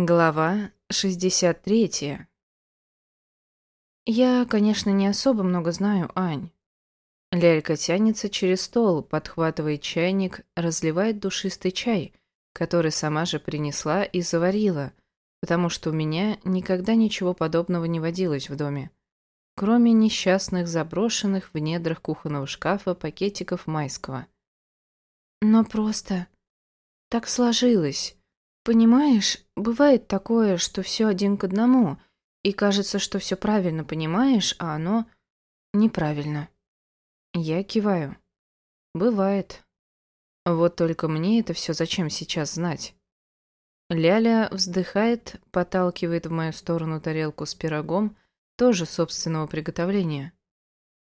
Глава 63 Я, конечно, не особо много знаю, Ань. Лялька тянется через стол, подхватывает чайник, разливает душистый чай, который сама же принесла и заварила, потому что у меня никогда ничего подобного не водилось в доме, кроме несчастных заброшенных в недрах кухонного шкафа пакетиков майского. Но просто так сложилось. Понимаешь, бывает такое, что все один к одному, и кажется, что все правильно понимаешь, а оно неправильно. Я киваю. Бывает. Вот только мне это все зачем сейчас знать? Ляля вздыхает, подталкивает в мою сторону тарелку с пирогом, тоже собственного приготовления.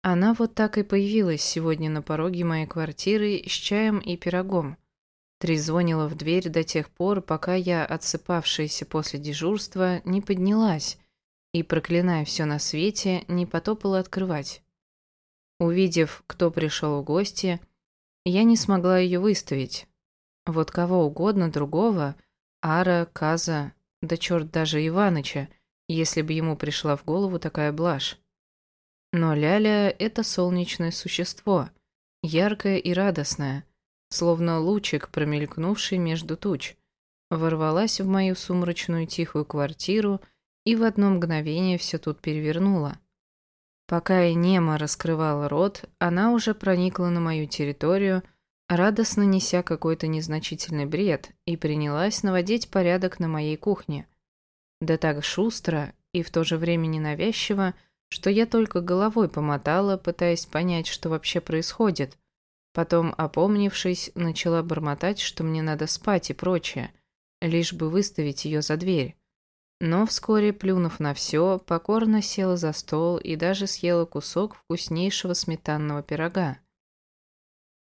Она вот так и появилась сегодня на пороге моей квартиры с чаем и пирогом. Трезвонила в дверь до тех пор, пока я, отсыпавшаяся после дежурства, не поднялась и, проклиная все на свете, не потопала открывать. Увидев, кто пришел в гости, я не смогла ее выставить. Вот кого угодно другого, Ара, Каза, да черт даже Иваныча, если бы ему пришла в голову такая блажь. Но Ляля — это солнечное существо, яркое и радостное — словно лучик, промелькнувший между туч, ворвалась в мою сумрачную тихую квартиру и в одно мгновение все тут перевернула. Пока я немо раскрывала рот, она уже проникла на мою территорию, радостно неся какой-то незначительный бред, и принялась наводить порядок на моей кухне. Да так шустро и в то же время ненавязчиво, что я только головой помотала, пытаясь понять, что вообще происходит, Потом, опомнившись, начала бормотать, что мне надо спать и прочее, лишь бы выставить ее за дверь. Но вскоре, плюнув на все, покорно села за стол и даже съела кусок вкуснейшего сметанного пирога.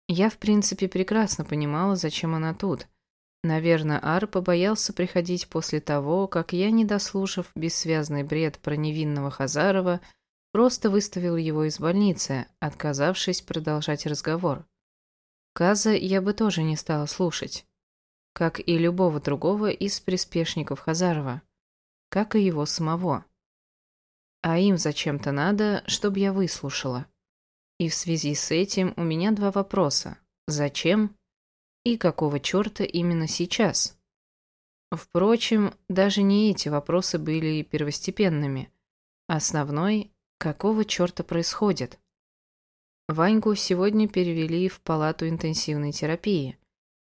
Я, в принципе, прекрасно понимала, зачем она тут. Наверное, Ар побоялся приходить после того, как я, не дослушав бессвязный бред про невинного Хазарова, просто выставил его из больницы, отказавшись продолжать разговор. Каза я бы тоже не стала слушать. Как и любого другого из приспешников Хазарова. Как и его самого. А им зачем-то надо, чтобы я выслушала. И в связи с этим у меня два вопроса. Зачем? И какого черта именно сейчас? Впрочем, даже не эти вопросы были первостепенными. Основной – какого черта происходит? Ваньку сегодня перевели в палату интенсивной терапии.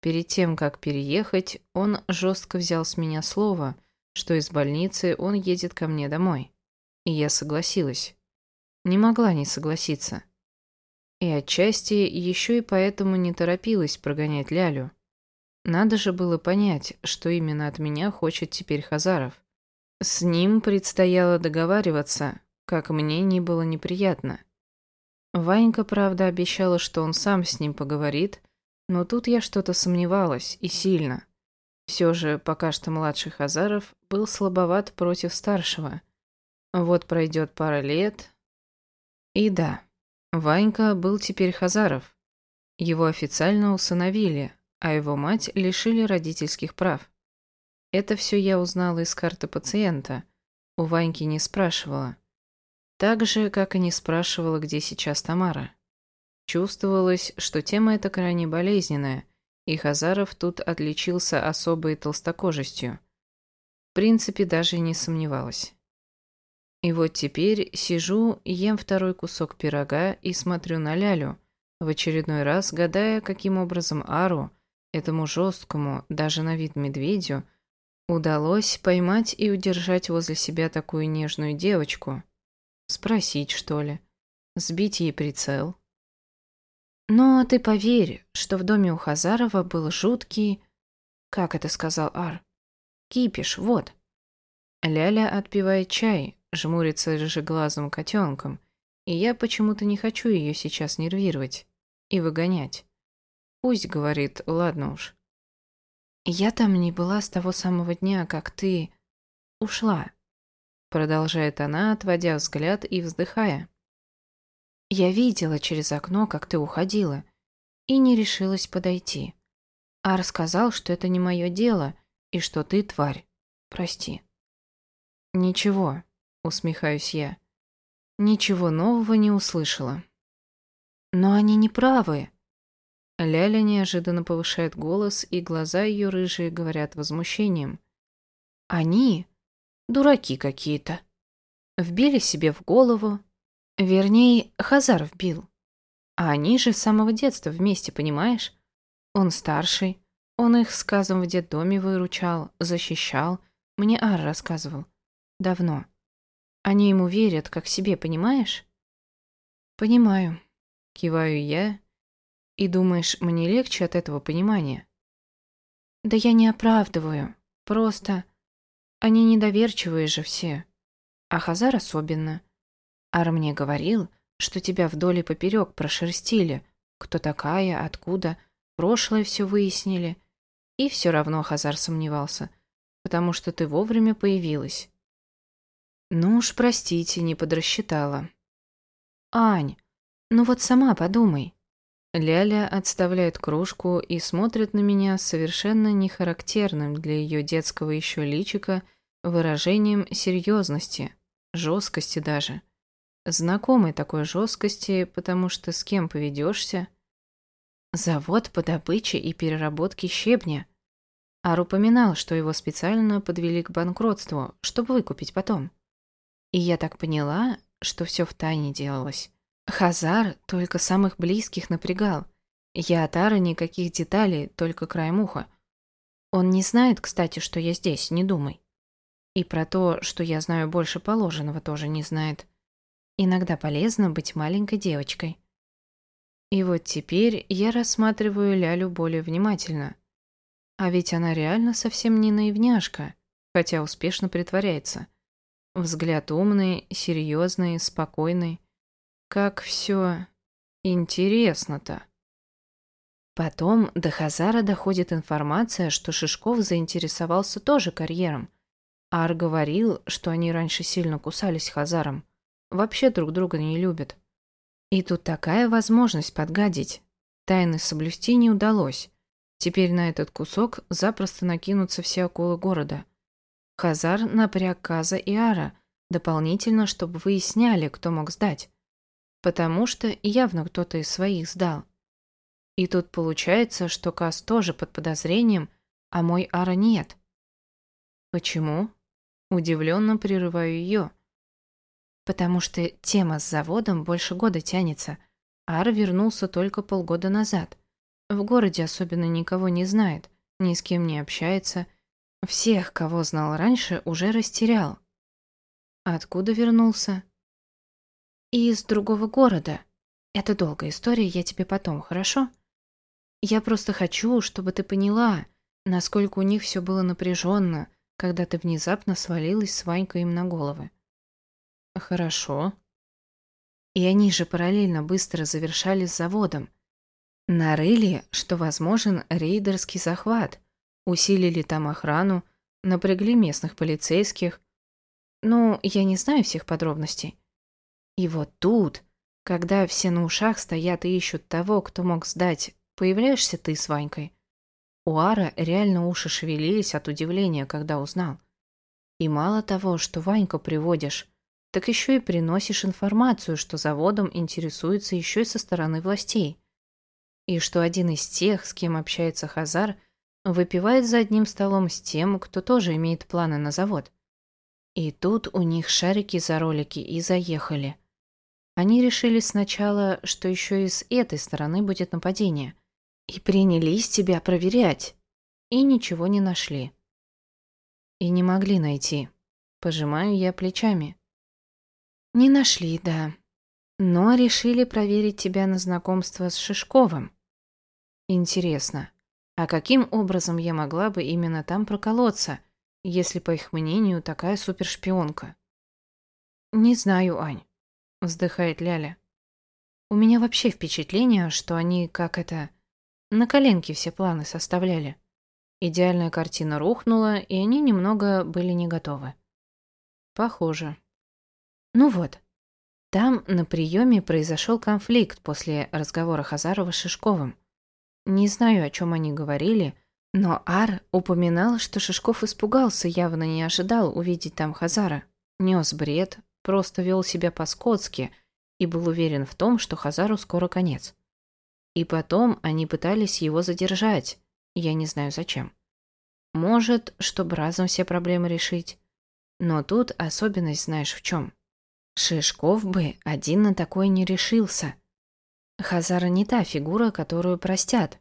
Перед тем, как переехать, он жестко взял с меня слово, что из больницы он едет ко мне домой. И я согласилась. Не могла не согласиться. И отчасти еще и поэтому не торопилась прогонять Лялю. Надо же было понять, что именно от меня хочет теперь Хазаров. С ним предстояло договариваться, как мне не было неприятно. Ванька, правда, обещала, что он сам с ним поговорит, но тут я что-то сомневалась, и сильно. Все же, пока что младший Хазаров был слабоват против старшего. Вот пройдет пара лет... И да, Ванька был теперь Хазаров. Его официально усыновили, а его мать лишили родительских прав. Это все я узнала из карты пациента. У Ваньки не спрашивала. Так же, как и не спрашивала, где сейчас Тамара. Чувствовалось, что тема эта крайне болезненная, и Хазаров тут отличился особой толстокожестью. В принципе, даже не сомневалась. И вот теперь сижу, ем второй кусок пирога и смотрю на Лялю, в очередной раз гадая, каким образом Ару, этому жесткому, даже на вид медведю, удалось поймать и удержать возле себя такую нежную девочку – Спросить, что ли? Сбить ей прицел? Но ты поверь, что в доме у Хазарова был жуткий... Как это сказал Ар? Кипиш, вот. Ляля отпивает чай, жмурится рыжеглазым котенком, и я почему-то не хочу ее сейчас нервировать и выгонять. Пусть говорит, ладно уж. Я там не была с того самого дня, как ты ушла. Продолжает она, отводя взгляд и вздыхая. Я видела через окно, как ты уходила, и не решилась подойти. А рассказал, что это не мое дело, и что ты тварь. Прости». «Ничего», — усмехаюсь я. «Ничего нового не услышала». «Но они не правы». Ляля неожиданно повышает голос, и глаза ее рыжие говорят возмущением. «Они дураки какие-то. Вбили себе в голову. Вернее, Хазар вбил. А они же с самого детства вместе, понимаешь? Он старший, он их с Казом в детдоме выручал, защищал. Мне Ар рассказывал. Давно. Они ему верят, как себе, понимаешь? Понимаю. Киваю я. И думаешь, мне легче от этого понимания? Да я не оправдываю. Просто... Они недоверчивые же все. А Хазар особенно. Ар мне говорил, что тебя вдоль и поперек прошерстили. Кто такая, откуда, прошлое все выяснили. И все равно Хазар сомневался, потому что ты вовремя появилась. Ну уж, простите, не подрасчитала. Ань, ну вот сама подумай. Ляля отставляет кружку и смотрит на меня совершенно нехарактерным для ее детского еще личика выражением серьезности, жесткости даже. Знакомой такой жесткости, потому что с кем поведешься? Завод по добыче и переработке щебня. Ар упоминал, что его специально подвели к банкротству, чтобы выкупить потом. И я так поняла, что все в тайне делалось. Хазар только самых близких напрягал. Я от Ара никаких деталей, только краем уха. Он не знает, кстати, что я здесь, не думай. И про то, что я знаю больше положенного, тоже не знает. Иногда полезно быть маленькой девочкой. И вот теперь я рассматриваю Лялю более внимательно. А ведь она реально совсем не наивняшка, хотя успешно притворяется. Взгляд умный, серьезный, спокойный. Как все интересно-то. Потом до Хазара доходит информация, что Шишков заинтересовался тоже карьером. Ар говорил, что они раньше сильно кусались Хазаром. Вообще друг друга не любят. И тут такая возможность подгадить. Тайны соблюсти не удалось. Теперь на этот кусок запросто накинутся все акулы города. Хазар напряг Каза и Ара, дополнительно, чтобы выясняли, кто мог сдать потому что явно кто-то из своих сдал. И тут получается, что Кас тоже под подозрением, а мой Ара нет. Почему? Удивленно прерываю ее. Потому что тема с заводом больше года тянется. Ар вернулся только полгода назад. В городе особенно никого не знает, ни с кем не общается. Всех, кого знал раньше, уже растерял. Откуда вернулся? И из другого города. Это долгая история, я тебе потом, хорошо? Я просто хочу, чтобы ты поняла, насколько у них все было напряженно, когда ты внезапно свалилась с Ванькой им на головы. Хорошо. И они же параллельно быстро завершали с заводом. Нарыли, что возможен рейдерский захват, усилили там охрану, напрягли местных полицейских. Ну, я не знаю всех подробностей. И вот тут, когда все на ушах стоят и ищут того, кто мог сдать, появляешься ты с Ванькой. У Ара реально уши шевелились от удивления, когда узнал. И мало того, что Ваньку приводишь, так еще и приносишь информацию, что заводом интересуется еще и со стороны властей. И что один из тех, с кем общается Хазар, выпивает за одним столом с тем, кто тоже имеет планы на завод. И тут у них шарики за ролики и заехали. Они решили сначала, что еще и с этой стороны будет нападение, и принялись тебя проверять, и ничего не нашли. И не могли найти. Пожимаю я плечами. Не нашли, да. Но решили проверить тебя на знакомство с Шишковым. Интересно, а каким образом я могла бы именно там проколоться, если, по их мнению, такая супершпионка? Не знаю, Ань вздыхает Ляля. У меня вообще впечатление, что они, как это, на коленке все планы составляли. Идеальная картина рухнула, и они немного были не готовы. Похоже. Ну вот. Там на приеме произошел конфликт после разговора Хазарова с Шишковым. Не знаю, о чем они говорили, Но Ар упоминал, что Шишков испугался, явно не ожидал увидеть там Хазара. Нес бред, просто вел себя по-скотски и был уверен в том, что Хазару скоро конец. И потом они пытались его задержать, я не знаю зачем. Может, чтобы разом все проблемы решить. Но тут особенность знаешь в чем. Шишков бы один на такое не решился. Хазара не та фигура, которую простят.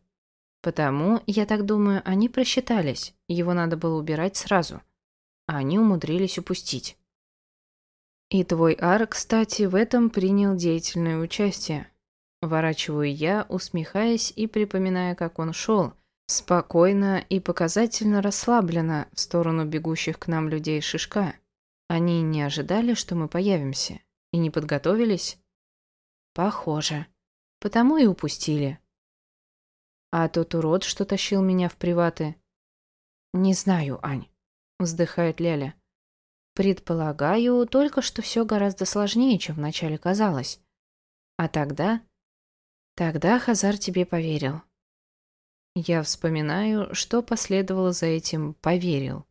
Потому, я так думаю, они просчитались, его надо было убирать сразу. А они умудрились упустить. И твой Ар, кстати, в этом принял деятельное участие. Ворачиваю я, усмехаясь и припоминая, как он шел, спокойно и показательно расслабленно в сторону бегущих к нам людей Шишка. Они не ожидали, что мы появимся, и не подготовились? Похоже. Потому и упустили. А тот урод, что тащил меня в приваты? Не знаю, Ань, вздыхает Ляля. Предполагаю, только что все гораздо сложнее, чем вначале казалось. А тогда... Тогда Хазар тебе поверил. Я вспоминаю, что последовало за этим «поверил»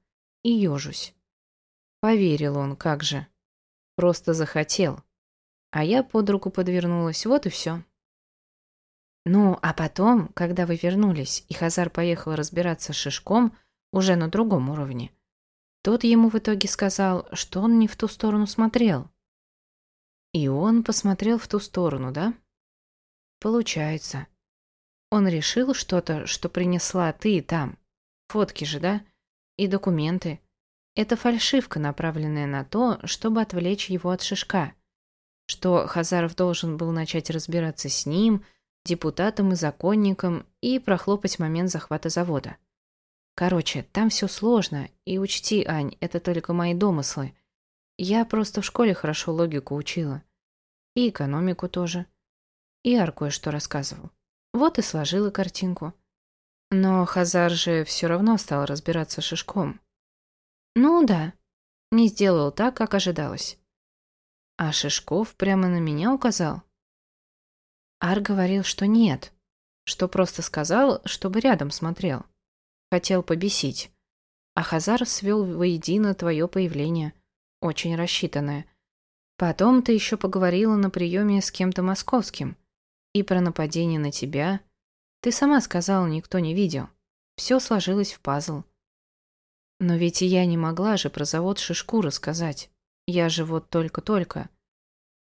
и ежусь. Поверил он, как же. Просто захотел. А я под руку подвернулась, вот и все. Ну, а потом, когда вы вернулись, и Хазар поехал разбираться с Шишком уже на другом уровне, тот ему в итоге сказал, что он не в ту сторону смотрел. И он посмотрел в ту сторону, да? Получается. Он решил что-то, что принесла ты там. Фотки же, да? И документы. Это фальшивка, направленная на то, чтобы отвлечь его от Шишка. Что Хазаров должен был начать разбираться с ним – депутатом и законником и прохлопать момент захвата завода. Короче, там все сложно, и учти, Ань, это только мои домыслы. Я просто в школе хорошо логику учила. И экономику тоже. И Ар кое-что рассказывал. Вот и сложила картинку. Но Хазар же все равно стал разбираться шишком. Ну да, не сделал так, как ожидалось. А Шишков прямо на меня указал. Ар говорил, что нет, что просто сказал, чтобы рядом смотрел. Хотел побесить. А Хазар свел воедино твое появление, очень рассчитанное. Потом ты еще поговорила на приеме с кем-то московским. И про нападение на тебя. Ты сама сказала, никто не видел. Все сложилось в пазл. Но ведь и я не могла же про завод Шишку рассказать. Я же вот только-только.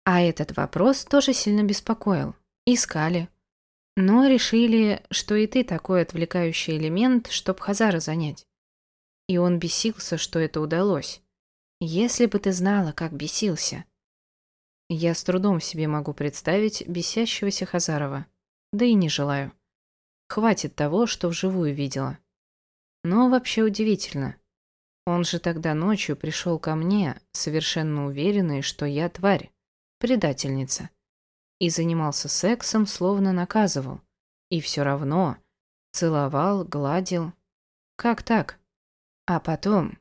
А этот вопрос тоже сильно беспокоил. Искали. Но решили, что и ты такой отвлекающий элемент, чтоб Хазара занять. И он бесился, что это удалось. Если бы ты знала, как бесился. Я с трудом себе могу представить бесящегося Хазарова. Да и не желаю. Хватит того, что вживую видела. Но вообще удивительно. Он же тогда ночью пришел ко мне, совершенно уверенный, что я тварь, предательница и занимался сексом, словно наказывал. И все равно целовал, гладил. Как так? А потом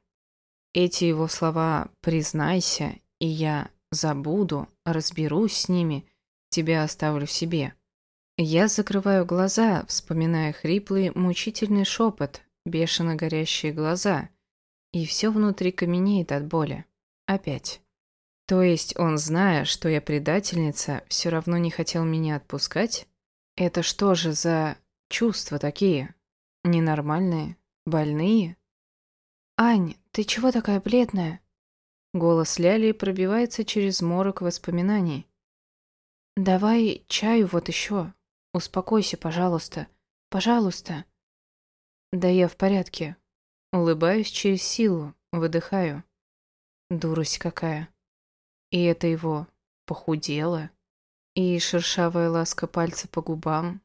эти его слова «признайся», и я забуду, разберусь с ними, тебя оставлю в себе. Я закрываю глаза, вспоминая хриплый, мучительный шепот, бешено горящие глаза, и все внутри каменеет от боли. Опять. То есть он, зная, что я предательница, все равно не хотел меня отпускать? Это что же за чувства такие? Ненормальные? Больные? «Ань, ты чего такая бледная?» Голос Ляли пробивается через морок воспоминаний. «Давай чаю вот еще. Успокойся, пожалуйста. Пожалуйста». «Да я в порядке». Улыбаюсь через силу, выдыхаю. Дурость какая. И это его похудело. И шершавая ласка пальца по губам.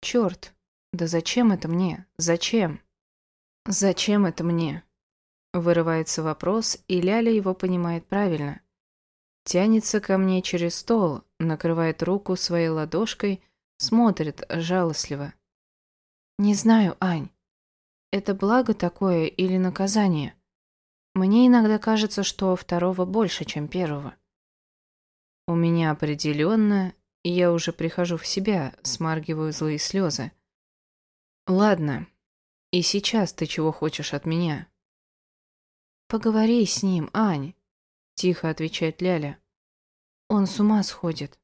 Черт, да зачем это мне? Зачем? Зачем это мне? Вырывается вопрос, и Ляля его понимает правильно. Тянется ко мне через стол, накрывает руку своей ладошкой, смотрит жалостливо. «Не знаю, Ань, это благо такое или наказание?» Мне иногда кажется, что второго больше, чем первого. У меня определенно, и я уже прихожу в себя, смаргиваю злые слезы. Ладно, И сейчас ты чего хочешь от меня?» «Поговори с ним, Ань», — тихо отвечает Ляля. «Он с ума сходит».